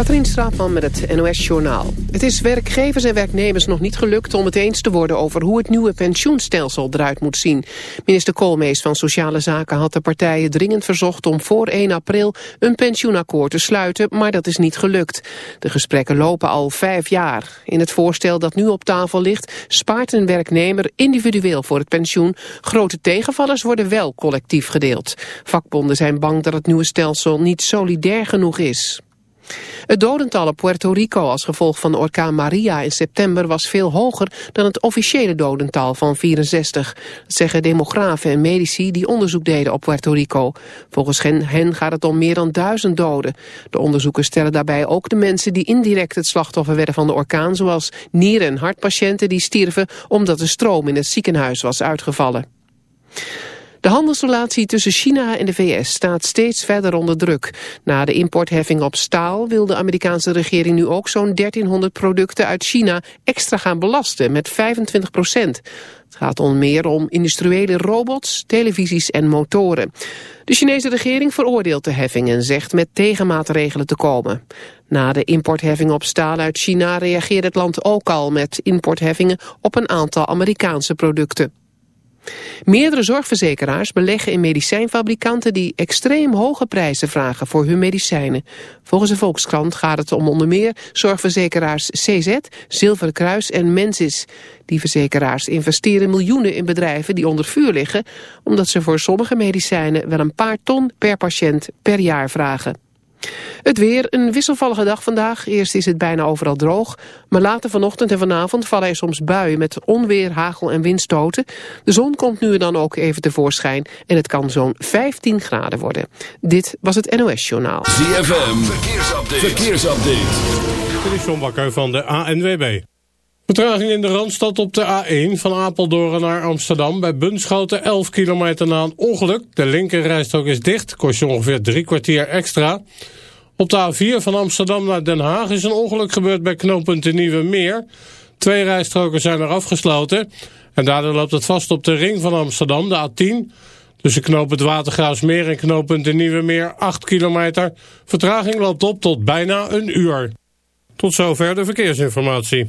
Katrien Straatman met het NOS-journaal. Het is werkgevers en werknemers nog niet gelukt om het eens te worden over hoe het nieuwe pensioenstelsel eruit moet zien. Minister Koolmees van Sociale Zaken had de partijen dringend verzocht om voor 1 april een pensioenakkoord te sluiten, maar dat is niet gelukt. De gesprekken lopen al vijf jaar. In het voorstel dat nu op tafel ligt spaart een werknemer individueel voor het pensioen. Grote tegenvallers worden wel collectief gedeeld. Vakbonden zijn bang dat het nieuwe stelsel niet solidair genoeg is. Het dodental op Puerto Rico als gevolg van de orkaan Maria in september was veel hoger dan het officiële dodental van 64. Dat zeggen demografen en medici die onderzoek deden op Puerto Rico. Volgens hen gaat het om meer dan duizend doden. De onderzoekers stellen daarbij ook de mensen die indirect het slachtoffer werden van de orkaan, zoals nieren- en hartpatiënten die stierven omdat de stroom in het ziekenhuis was uitgevallen. De handelsrelatie tussen China en de VS staat steeds verder onder druk. Na de importheffing op staal wil de Amerikaanse regering nu ook zo'n 1300 producten uit China extra gaan belasten met 25 procent. Het gaat onder meer om industriële robots, televisies en motoren. De Chinese regering veroordeelt de heffing en zegt met tegenmaatregelen te komen. Na de importheffing op staal uit China reageert het land ook al met importheffingen op een aantal Amerikaanse producten. Meerdere zorgverzekeraars beleggen in medicijnfabrikanten die extreem hoge prijzen vragen voor hun medicijnen. Volgens de Volkskrant gaat het om onder meer zorgverzekeraars CZ, Zilveren Kruis en Mensis. Die verzekeraars investeren miljoenen in bedrijven die onder vuur liggen, omdat ze voor sommige medicijnen wel een paar ton per patiënt per jaar vragen. Het weer, een wisselvallige dag vandaag. Eerst is het bijna overal droog. Maar later vanochtend en vanavond vallen er soms buien met onweer, hagel en windstoten. De zon komt nu en dan ook even tevoorschijn. En het kan zo'n 15 graden worden. Dit was het NOS Journaal. ZFM, verkeersupdate. verkeersupdate. Dit is John Bakker van de ANWB. Vertraging in de Randstad op de A1 van Apeldoorn naar Amsterdam. Bij Bunschoten 11 kilometer na een ongeluk. De linkerrijstrook is dicht, kost je ongeveer drie kwartier extra. Op de A4 van Amsterdam naar Den Haag is een ongeluk gebeurd bij knooppunt de Nieuwe Meer. Twee rijstroken zijn er afgesloten. En daardoor loopt het vast op de ring van Amsterdam, de A10. Tussen knooppunt Watergraafsmeer en knooppunt de Nieuwe Meer 8 kilometer. Vertraging loopt op tot bijna een uur. Tot zover de verkeersinformatie.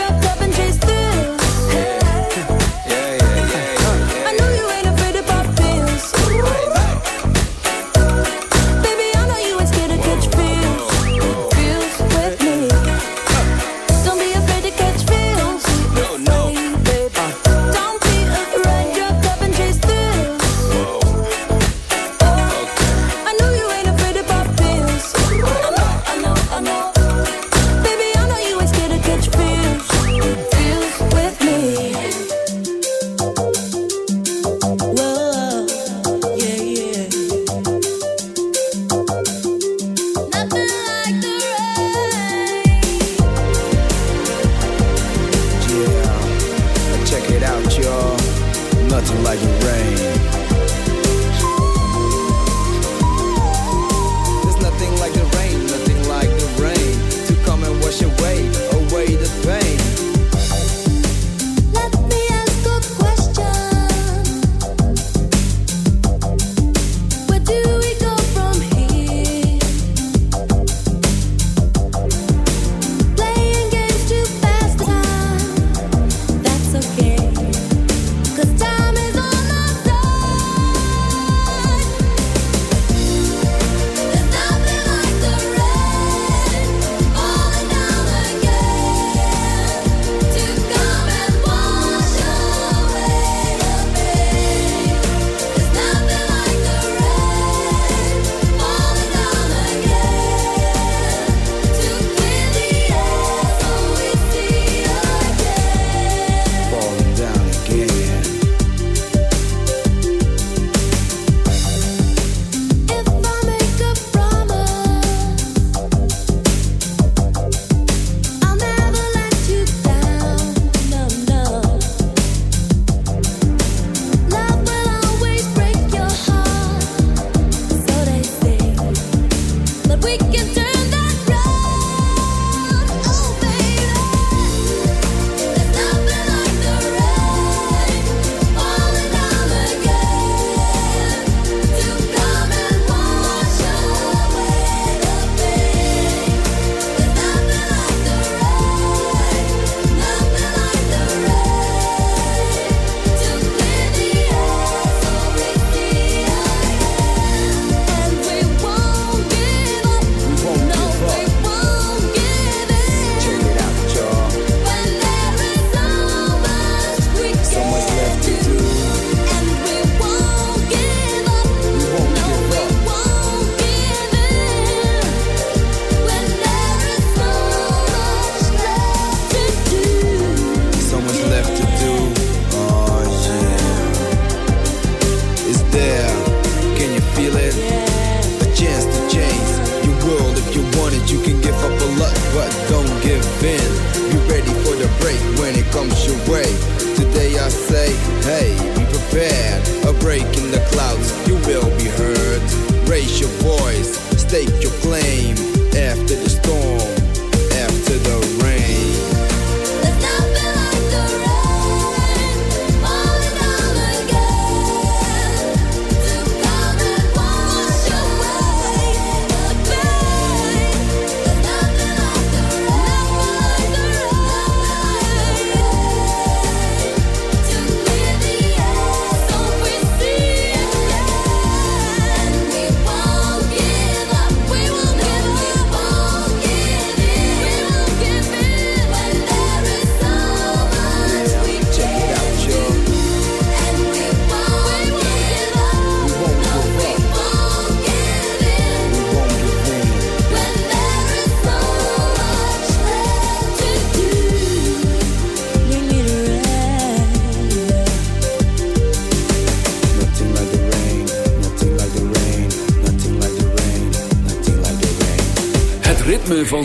mistake. Your claim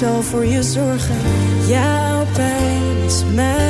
zal voor je zorgen. Jouw pijn is mij.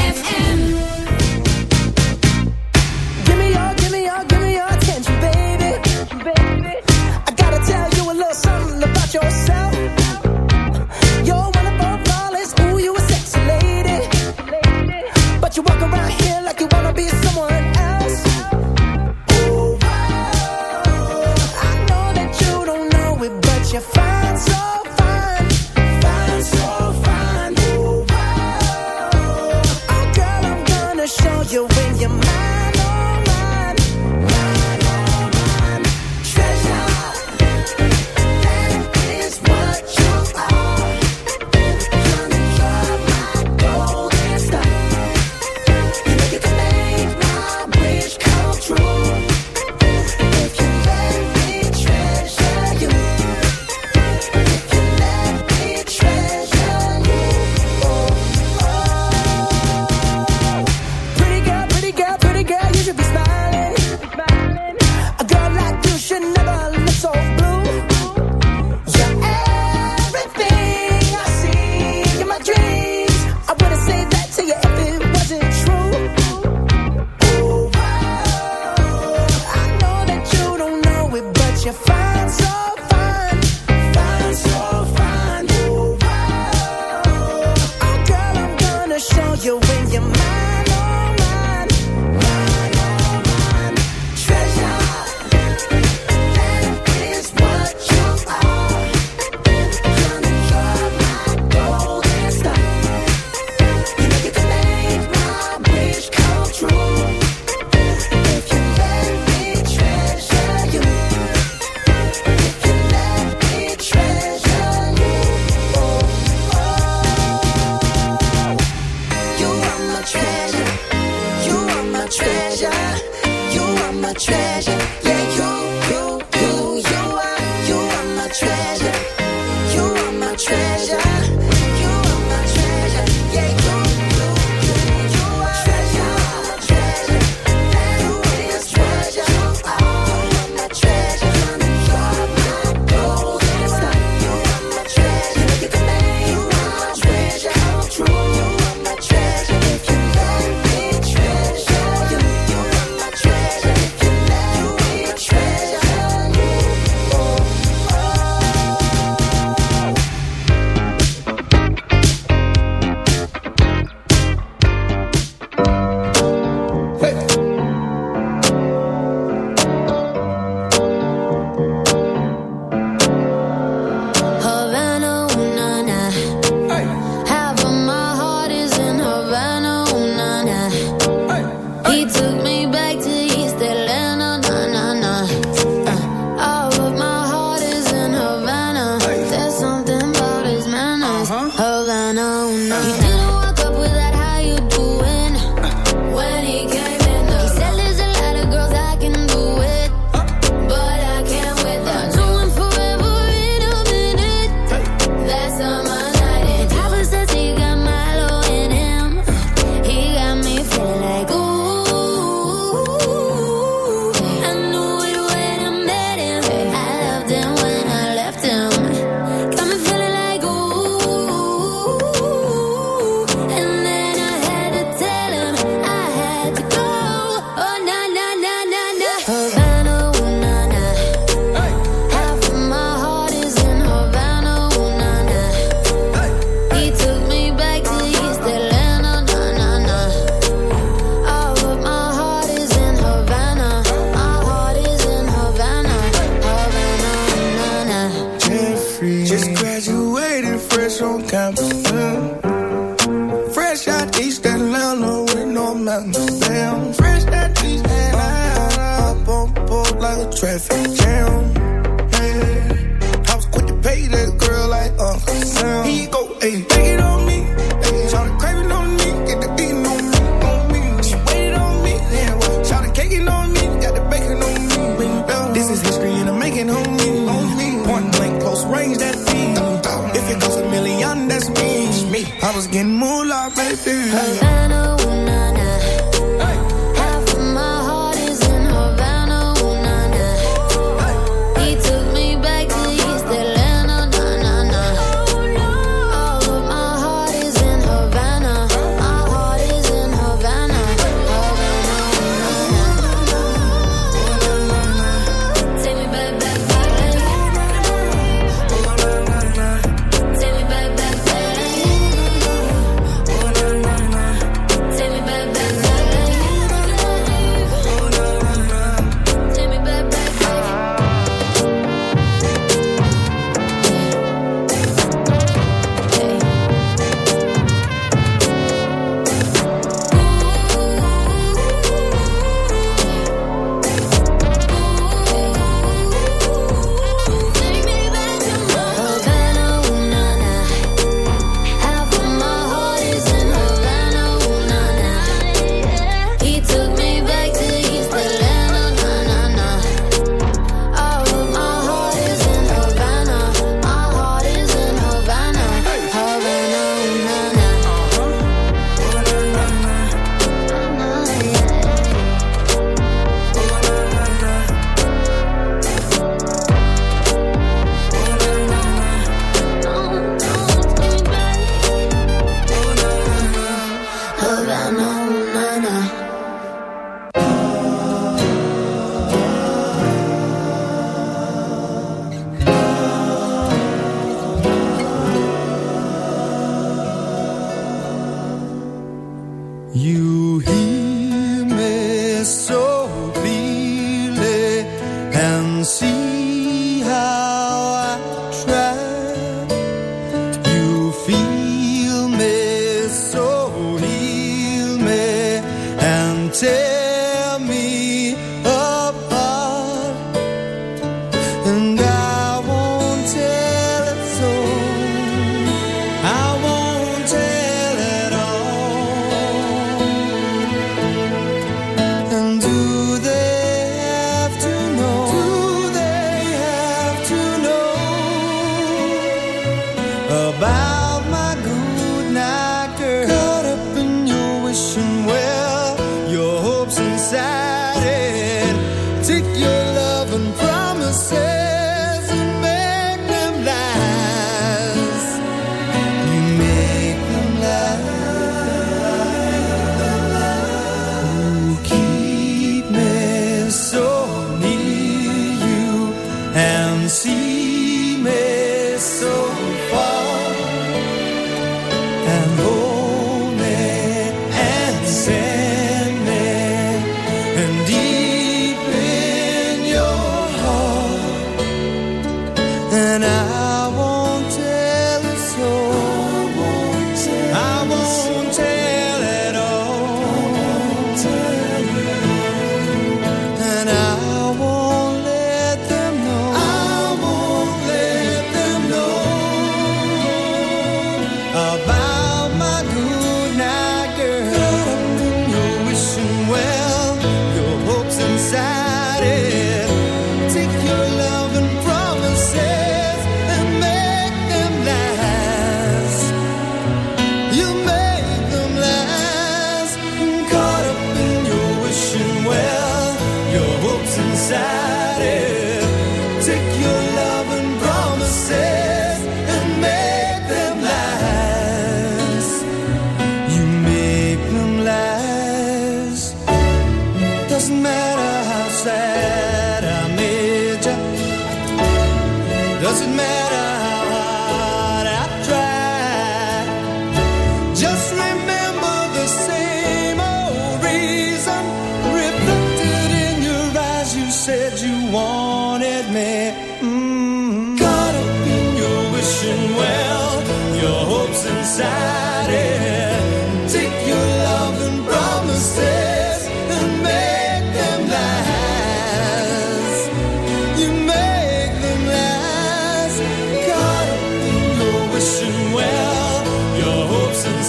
traffic jam. I was quick to pay that girl like Uncle Sam. He go, hey, take it on me. Hey, try to crave it on me, get the eating on me, on me. She waited on me, yeah. Well, try to cake it on me, got the bacon on me. Ring. This is history and I'm making on me, on me. Point blank, close range, that thing. If it goes a million, that's me. me. I was getting moolah, baby. Hey.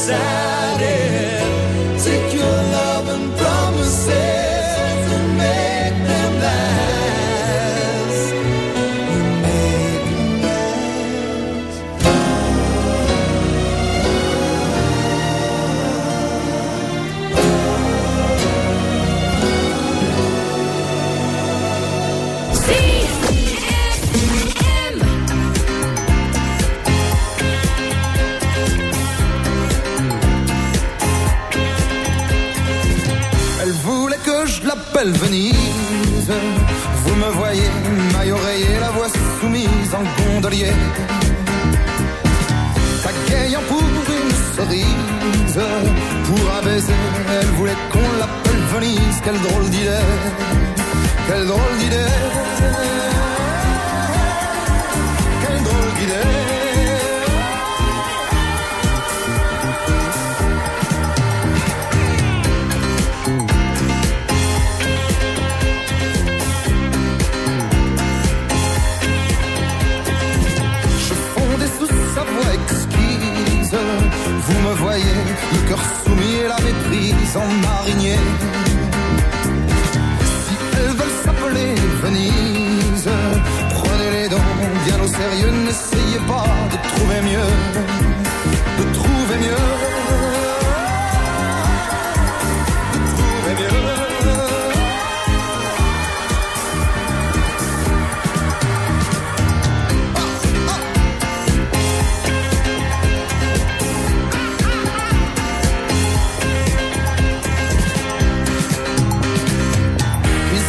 sad.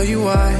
tell you why.